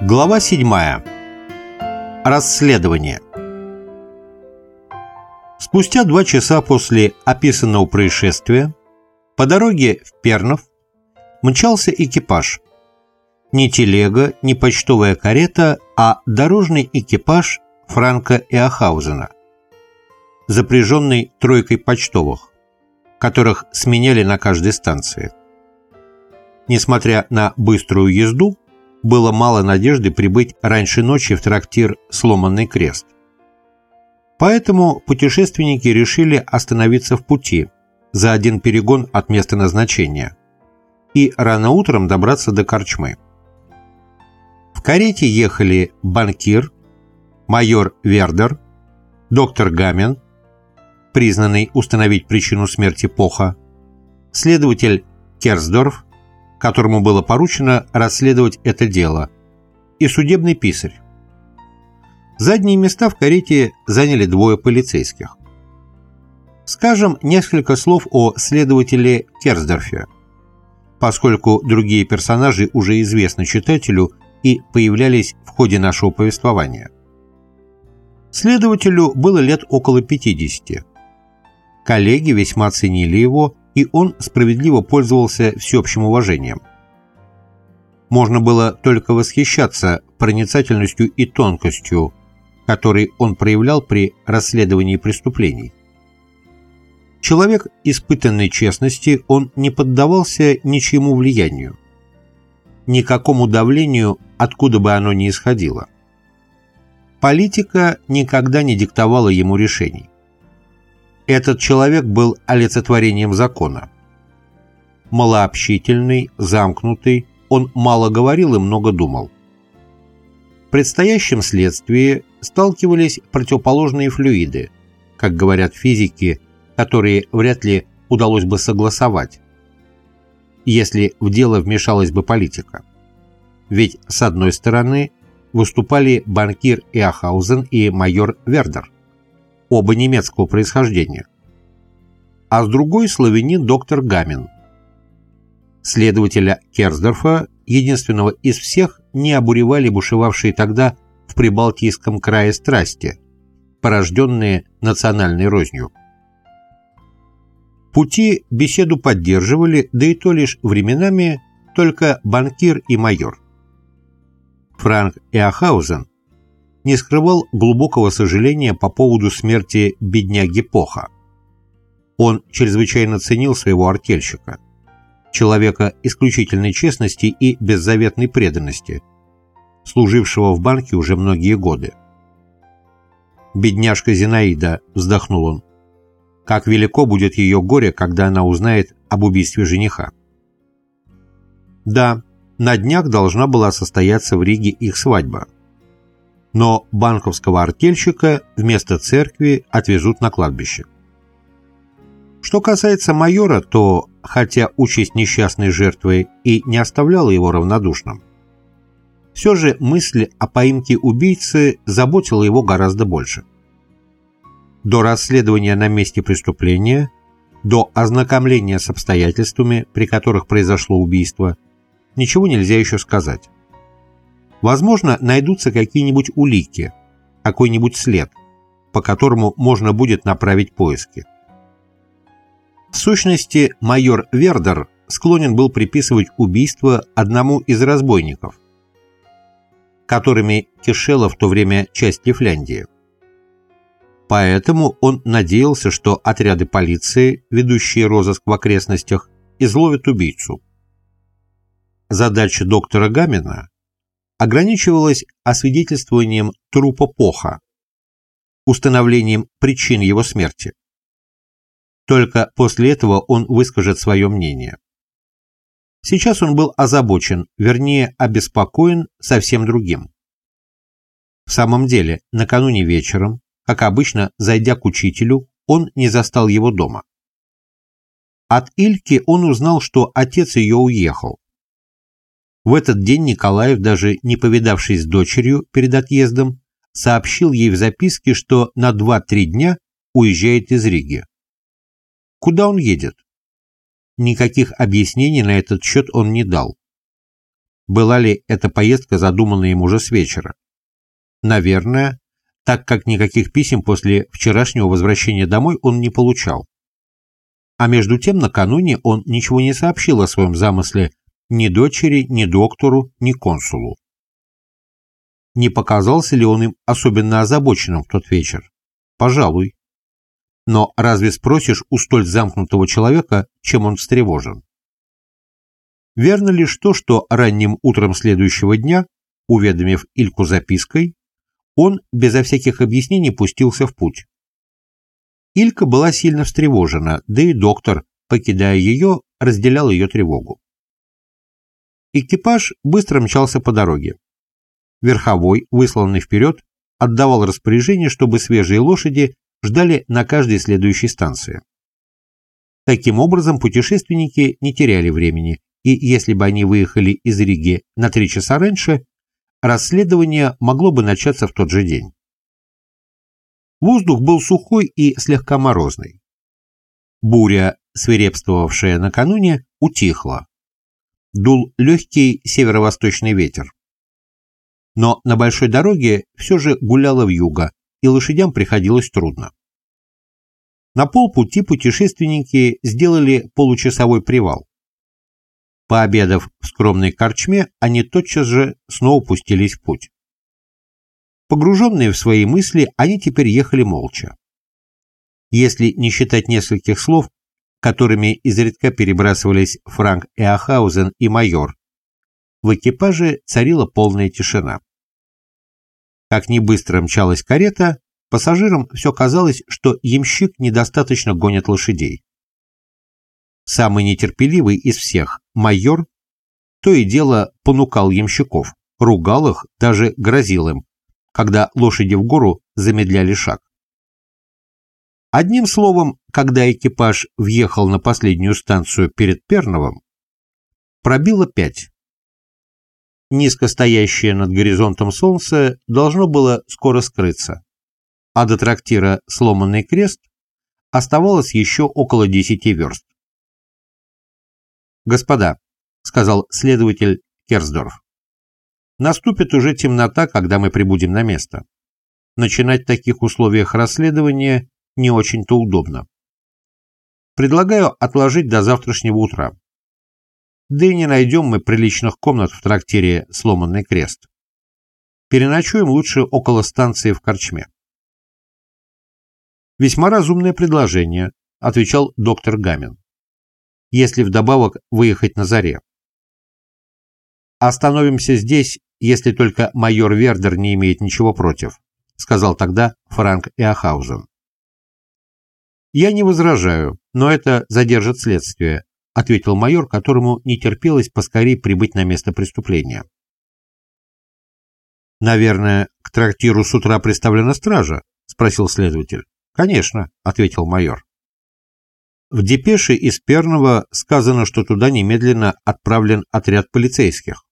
Глава 7. Расследование. Спустя два часа после описанного происшествия по дороге в Пернов мчался экипаж. Не телега, не почтовая карета, а дорожный экипаж Франка Иохаузена, запряженный тройкой почтовых, которых сменяли на каждой станции. Несмотря на быструю езду, было мало надежды прибыть раньше ночи в трактир «Сломанный крест». Поэтому путешественники решили остановиться в пути за один перегон от места назначения и рано утром добраться до Корчмы. В карете ехали банкир, майор Вердер, доктор Гамен, признанный установить причину смерти Поха, следователь Керсдорф, которому было поручено расследовать это дело, и судебный писарь. Задние места в карете заняли двое полицейских. Скажем несколько слов о следователе Керсдорфе, поскольку другие персонажи уже известны читателю и появлялись в ходе нашего повествования. Следователю было лет около 50. Коллеги весьма ценили его и он справедливо пользовался всеобщим уважением. Можно было только восхищаться проницательностью и тонкостью, которые он проявлял при расследовании преступлений. Человек испытанной честности, он не поддавался ничьему влиянию, никакому давлению, откуда бы оно ни исходило. Политика никогда не диктовала ему решений. Этот человек был олицетворением закона. Малообщительный, замкнутый, он мало говорил и много думал. В предстоящем следствии сталкивались противоположные флюиды, как говорят физики, которые вряд ли удалось бы согласовать, если в дело вмешалась бы политика. Ведь, с одной стороны, выступали банкир Иохаузен и майор Вердер – оба немецкого происхождения, а с другой славянин доктор Гамин. Следователя Керсдорфа, единственного из всех, не обуревали бушевавшие тогда в Прибалтийском крае страсти, порожденные национальной рознью. Пути беседу поддерживали, да и то лишь временами, только банкир и майор. Франк Эохаузен не скрывал глубокого сожаления по поводу смерти бедняги Поха. Он чрезвычайно ценил своего артельщика, человека исключительной честности и беззаветной преданности, служившего в банке уже многие годы. «Бедняжка Зинаида», — вздохнул он, — «как велико будет ее горе, когда она узнает об убийстве жениха». Да, на днях должна была состояться в Риге их свадьба но банковского артельщика вместо церкви отвезут на кладбище. Что касается майора, то, хотя участь несчастной жертвы и не оставляла его равнодушным, все же мысль о поимке убийцы заботила его гораздо больше. До расследования на месте преступления, до ознакомления с обстоятельствами, при которых произошло убийство, ничего нельзя еще сказать. Возможно, найдутся какие-нибудь улики, какой-нибудь след, по которому можно будет направить поиски. В сущности, майор Вердер склонен был приписывать убийство одному из разбойников, которыми кишела в то время часть Лифляндии. Поэтому он надеялся, что отряды полиции, ведущие розыск в окрестностях, изловят убийцу. Задача доктора Гамина ограничивалось освидетельствованием трупа Поха, установлением причин его смерти. Только после этого он выскажет свое мнение. Сейчас он был озабочен, вернее, обеспокоен совсем другим. В самом деле, накануне вечером, как обычно, зайдя к учителю, он не застал его дома. От Ильки он узнал, что отец ее уехал, в этот день Николаев, даже не повидавшись с дочерью перед отъездом, сообщил ей в записке, что на 2-3 дня уезжает из Риги. Куда он едет? Никаких объяснений на этот счет он не дал. была ли эта поездка задумана ему уже с вечера. Наверное, так как никаких писем после вчерашнего возвращения домой он не получал. А между тем накануне он ничего не сообщил о своем замысле ни дочери, ни доктору, ни консулу. Не показался ли он им особенно озабоченным в тот вечер? Пожалуй. Но разве спросишь у столь замкнутого человека, чем он встревожен? Верно лишь то, что ранним утром следующего дня, уведомив Ильку запиской, он безо всяких объяснений пустился в путь. Илька была сильно встревожена, да и доктор, покидая ее, разделял ее тревогу. Экипаж быстро мчался по дороге. Верховой, высланный вперед, отдавал распоряжение, чтобы свежие лошади ждали на каждой следующей станции. Таким образом, путешественники не теряли времени, и если бы они выехали из Риги на три часа раньше, расследование могло бы начаться в тот же день. Воздух был сухой и слегка морозный. Буря, свирепствовавшая накануне, утихла. Дул легкий северо-восточный ветер. Но на большой дороге все же гуляло вьюга, и лошадям приходилось трудно. На полпути путешественники сделали получасовой привал. Пообедав в скромной корчме, они тотчас же снова пустились в путь. Погруженные в свои мысли, они теперь ехали молча. Если не считать нескольких слов, которыми изредка перебрасывались Франк Эохаузен и майор, в экипаже царила полная тишина. Как ни быстро мчалась карета, пассажирам все казалось, что ямщик недостаточно гонит лошадей. Самый нетерпеливый из всех, майор, то и дело понукал ямщиков, ругал их, даже грозил им, когда лошади в гору замедляли шаг. Одним словом, когда экипаж въехал на последнюю станцию перед Перновым, пробило пять. Низко стоящее над горизонтом солнце должно было скоро скрыться, а до трактира «Сломанный крест» оставалось еще около десяти верст. «Господа», — сказал следователь Керсдорф, — «наступит уже темнота, когда мы прибудем на место. Начинать в таких условиях расследования не очень-то удобно. Предлагаю отложить до завтрашнего утра. Да и не найдем мы приличных комнат в трактире «Сломанный крест». Переночуем лучше около станции в Корчме. «Весьма разумное предложение», — отвечал доктор Гамин если вдобавок выехать на заре. «Остановимся здесь, если только майор Вердер не имеет ничего против», сказал тогда Франк Эохаузен. «Я не возражаю, но это задержит следствие», ответил майор, которому не терпелось поскорее прибыть на место преступления. «Наверное, к трактиру с утра представлена стража?» спросил следователь. «Конечно», — ответил майор. В депеше из Перного сказано, что туда немедленно отправлен отряд полицейских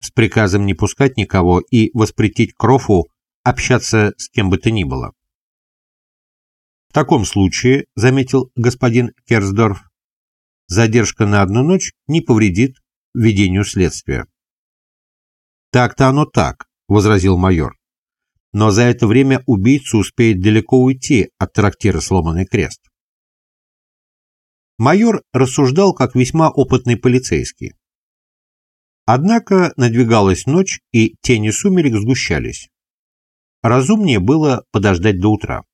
с приказом не пускать никого и воспретить Крофу общаться с кем бы то ни было. В таком случае, заметил господин Керсдорф, задержка на одну ночь не повредит ведению следствия. Так-то оно так, возразил майор. Но за это время убийца успеет далеко уйти от трактира «Сломанный крест». Майор рассуждал как весьма опытный полицейский. Однако надвигалась ночь, и тени сумерек сгущались. Разумнее было подождать до утра.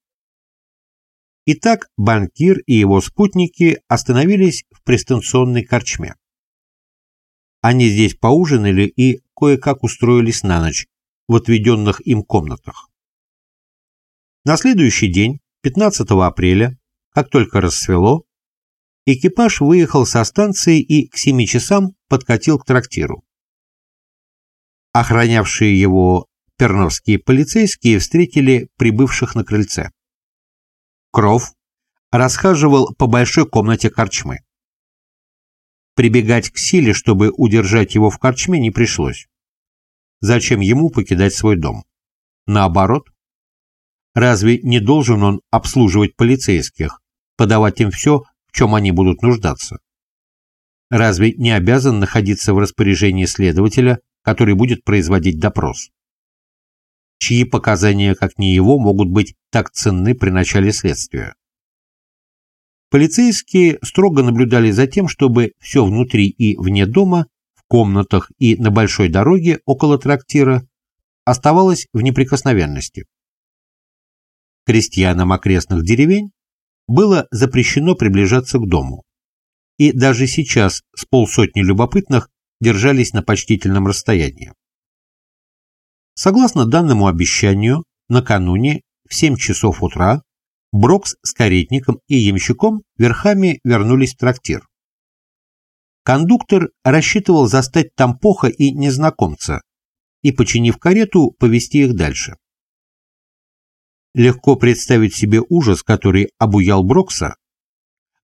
Итак, банкир и его спутники остановились в пристанционной корчме. Они здесь поужинали и кое-как устроились на ночь в отведенных им комнатах. На следующий день, 15 апреля, как только рассвело, экипаж выехал со станции и к семи часам подкатил к трактиру. Охранявшие его перновские полицейские встретили прибывших на крыльце. Кров расхаживал по большой комнате корчмы. Прибегать к силе, чтобы удержать его в корчме, не пришлось. Зачем ему покидать свой дом? Наоборот. Разве не должен он обслуживать полицейских, подавать им все, чем они будут нуждаться. разве не обязан находиться в распоряжении следователя, который будет производить допрос? Чьи показания, как не его, могут быть так ценны при начале следствия? Полицейские строго наблюдали за тем, чтобы все внутри и вне дома, в комнатах и на большой дороге около трактира оставалось в неприкосновенности. Крестьянам окрестных деревень было запрещено приближаться к дому. И даже сейчас с полсотни любопытных держались на почтительном расстоянии. Согласно данному обещанию, накануне в 7 часов утра Брокс с каретником и ямщиком верхами вернулись в трактир. Кондуктор рассчитывал застать там поха и незнакомца и, починив карету, повести их дальше. Легко представить себе ужас, который обуял Брокса,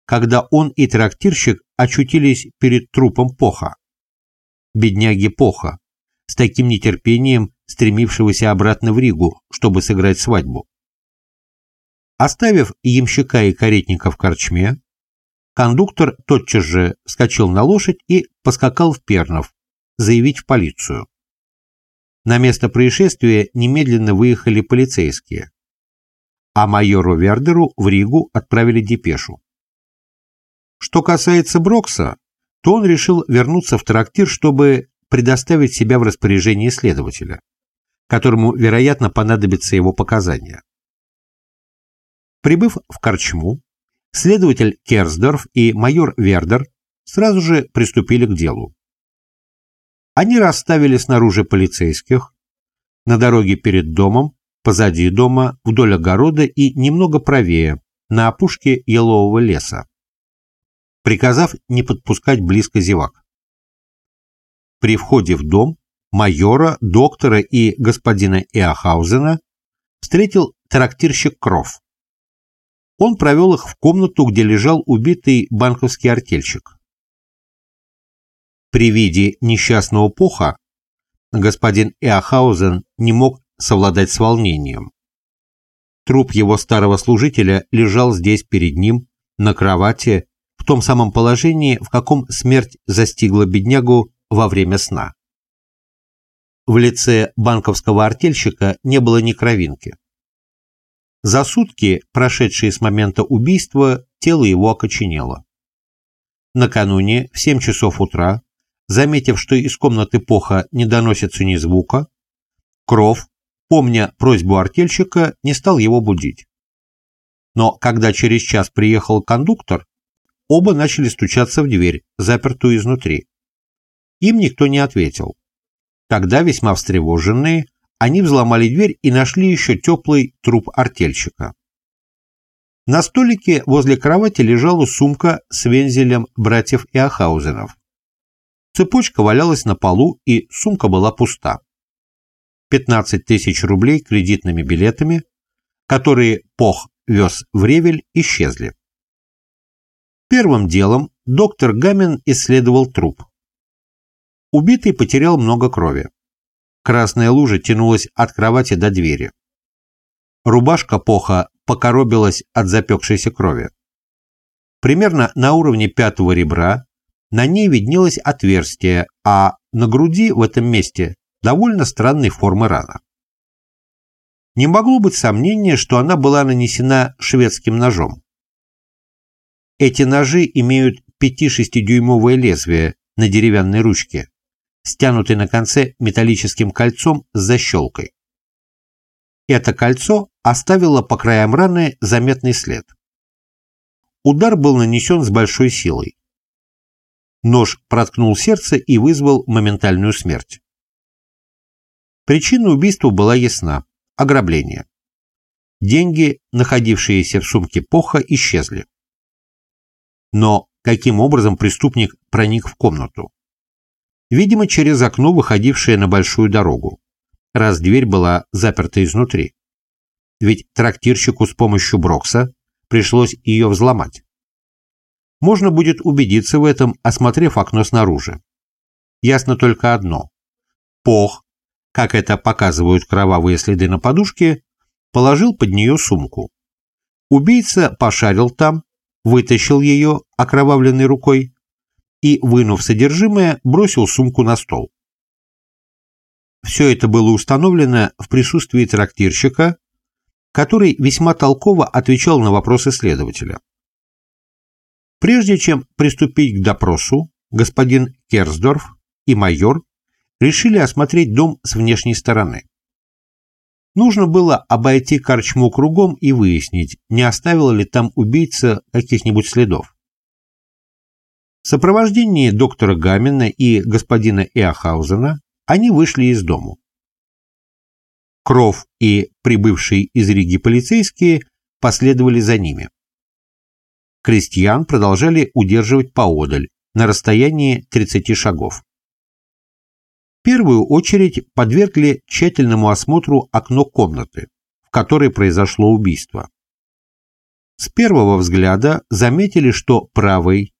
когда он и трактирщик очутились перед трупом Поха. Бедняги Поха, с таким нетерпением стремившегося обратно в Ригу, чтобы сыграть свадьбу. Оставив ямщика и каретника в корчме, кондуктор тотчас же вскочил на лошадь и поскакал в Пернов, заявить в полицию. На место происшествия немедленно выехали полицейские, а майору Вердеру в Ригу отправили депешу. Что касается Брокса, то он решил вернуться в трактир, чтобы предоставить себя в распоряжение следователя, которому, вероятно, понадобятся его показания. Прибыв в Корчму, следователь Керсдорф и майор Вердер сразу же приступили к делу. Они расставили снаружи полицейских, на дороге перед домом, позади дома, вдоль огорода и немного правее, на опушке елового леса, приказав не подпускать близко зевак. При входе в дом майора, доктора и господина Иохаузена встретил трактирщик Кров он провел их в комнату, где лежал убитый банковский артельщик. При виде несчастного поха господин Эохаузен не мог совладать с волнением. Труп его старого служителя лежал здесь перед ним, на кровати, в том самом положении, в каком смерть застигла беднягу во время сна. В лице банковского артельщика не было ни кровинки. За сутки, прошедшие с момента убийства, тело его окоченело. Накануне, в 7 часов утра, заметив, что из комнаты Поха не доносится ни звука, Кров, помня просьбу артельщика, не стал его будить. Но когда через час приехал кондуктор, оба начали стучаться в дверь, запертую изнутри. Им никто не ответил. Тогда, весьма встревоженные, они взломали дверь и нашли еще теплый труп артельщика. На столике возле кровати лежала сумка с вензелем братьев Иохаузенов. Цепочка валялась на полу, и сумка была пуста. 15 тысяч рублей кредитными билетами, которые Пох вез в Ревель, исчезли. Первым делом доктор Гамин исследовал труп. Убитый потерял много крови. Красная лужа тянулась от кровати до двери. Рубашка Поха покоробилась от запекшейся крови. Примерно на уровне пятого ребра на ней виднелось отверстие, а на груди в этом месте довольно странной формы рана. Не могло быть сомнения, что она была нанесена шведским ножом. Эти ножи имеют 5-6-дюймовое лезвие на деревянной ручке, стянутый на конце металлическим кольцом с защелкой. Это кольцо оставило по краям раны заметный след. Удар был нанесен с большой силой. Нож проткнул сердце и вызвал моментальную смерть. Причина убийства была ясна – ограбление. Деньги, находившиеся в сумке Поха, исчезли. Но каким образом преступник проник в комнату? Видимо, через окно, выходившее на большую дорогу, раз дверь была заперта изнутри. Ведь трактирщику с помощью Брокса пришлось ее взломать. Можно будет убедиться в этом, осмотрев окно снаружи. Ясно только одно. Пох, как это показывают кровавые следы на подушке, положил под нее сумку. Убийца пошарил там, вытащил ее окровавленной рукой, и, вынув содержимое, бросил сумку на стол. Все это было установлено в присутствии трактирщика, который весьма толково отвечал на вопросы следователя. Прежде чем приступить к допросу, господин Керсдорф и майор решили осмотреть дом с внешней стороны. Нужно было обойти корчму кругом и выяснить, не оставил ли там убийца каких-нибудь следов. В сопровождении доктора Гамина и господина Эохаузена они вышли из дому. Кров и прибывшие из Риги полицейские последовали за ними. Крестьян продолжали удерживать поодаль, на расстоянии 30 шагов. В первую очередь подвергли тщательному осмотру окно комнаты, в которой произошло убийство. С первого взгляда заметили, что правый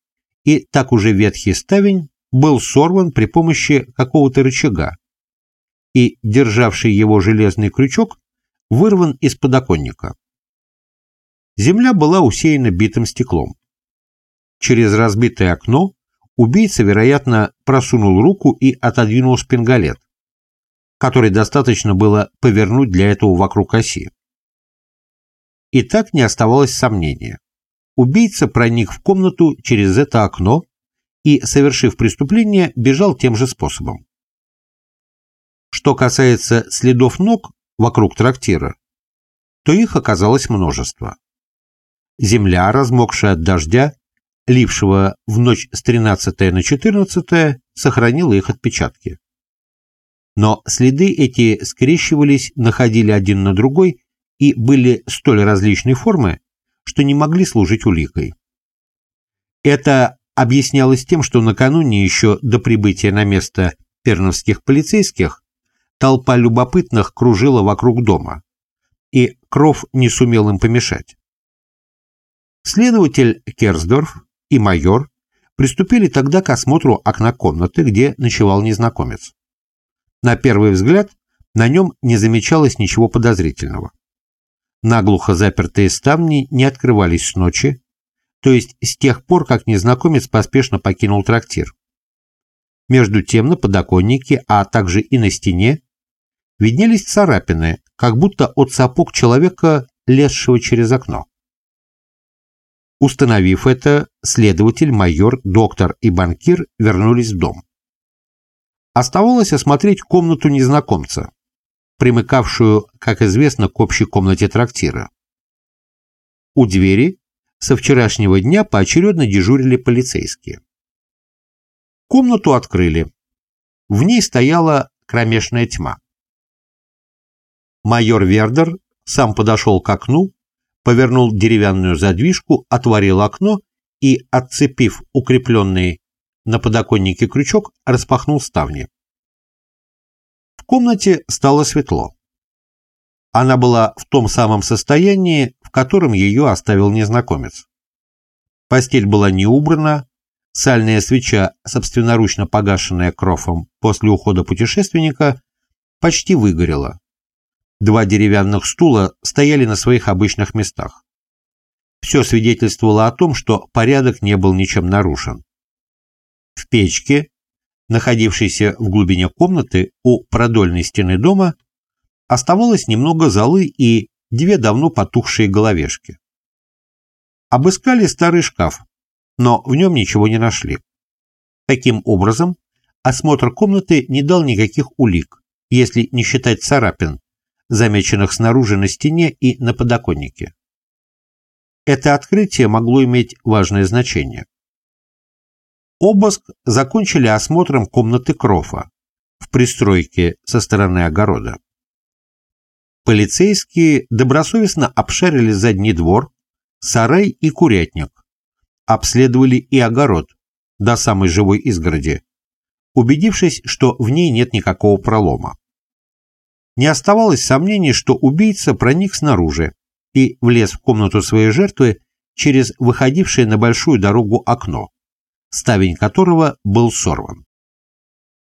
и так уже ветхий ставень был сорван при помощи какого-то рычага, и державший его железный крючок вырван из подоконника. Земля была усеяна битым стеклом. Через разбитое окно убийца, вероятно, просунул руку и отодвинул шпингалет, который достаточно было повернуть для этого вокруг оси. И так не оставалось сомнения. Убийца проник в комнату через это окно и, совершив преступление, бежал тем же способом. Что касается следов ног вокруг трактира, то их оказалось множество. Земля, размокшая от дождя, лившего в ночь с 13 на 14, сохранила их отпечатки. Но следы эти скрещивались, находили один на другой и были столь различной формы, что не могли служить уликой. Это объяснялось тем, что накануне еще до прибытия на место перновских полицейских толпа любопытных кружила вокруг дома, и Кров не сумел им помешать. Следователь Керсдорф и майор приступили тогда к осмотру окна комнаты, где ночевал незнакомец. На первый взгляд на нем не замечалось ничего подозрительного. Наглухо запертые ставни не открывались с ночи, то есть с тех пор, как незнакомец поспешно покинул трактир. Между тем на подоконнике, а также и на стене, виднелись царапины, как будто от сапог человека, лезшего через окно. Установив это, следователь, майор, доктор и банкир вернулись в дом. Оставалось осмотреть комнату незнакомца, примыкавшую, как известно, к общей комнате трактира. У двери со вчерашнего дня поочередно дежурили полицейские. Комнату открыли. В ней стояла кромешная тьма. Майор Вердер сам подошел к окну, повернул деревянную задвижку, отворил окно и, отцепив укрепленный на подоконнике крючок, распахнул ставни комнате стало светло. Она была в том самом состоянии, в котором ее оставил незнакомец. Постель была не убрана, сальная свеча, собственноручно погашенная крофом после ухода путешественника, почти выгорела. Два деревянных стула стояли на своих обычных местах. Все свидетельствовало о том, что порядок не был ничем нарушен. В печке, находившейся в глубине комнаты у продольной стены дома, оставалось немного золы и две давно потухшие головешки. Обыскали старый шкаф, но в нем ничего не нашли. Таким образом, осмотр комнаты не дал никаких улик, если не считать царапин, замеченных снаружи на стене и на подоконнике. Это открытие могло иметь важное значение. Обыск закончили осмотром комнаты Крофа в пристройке со стороны огорода. Полицейские добросовестно обшарили задний двор, сарай и курятник, обследовали и огород до самой живой изгороди, убедившись, что в ней нет никакого пролома. Не оставалось сомнений, что убийца проник снаружи и влез в комнату своей жертвы через выходившее на большую дорогу окно ставень которого был сорван.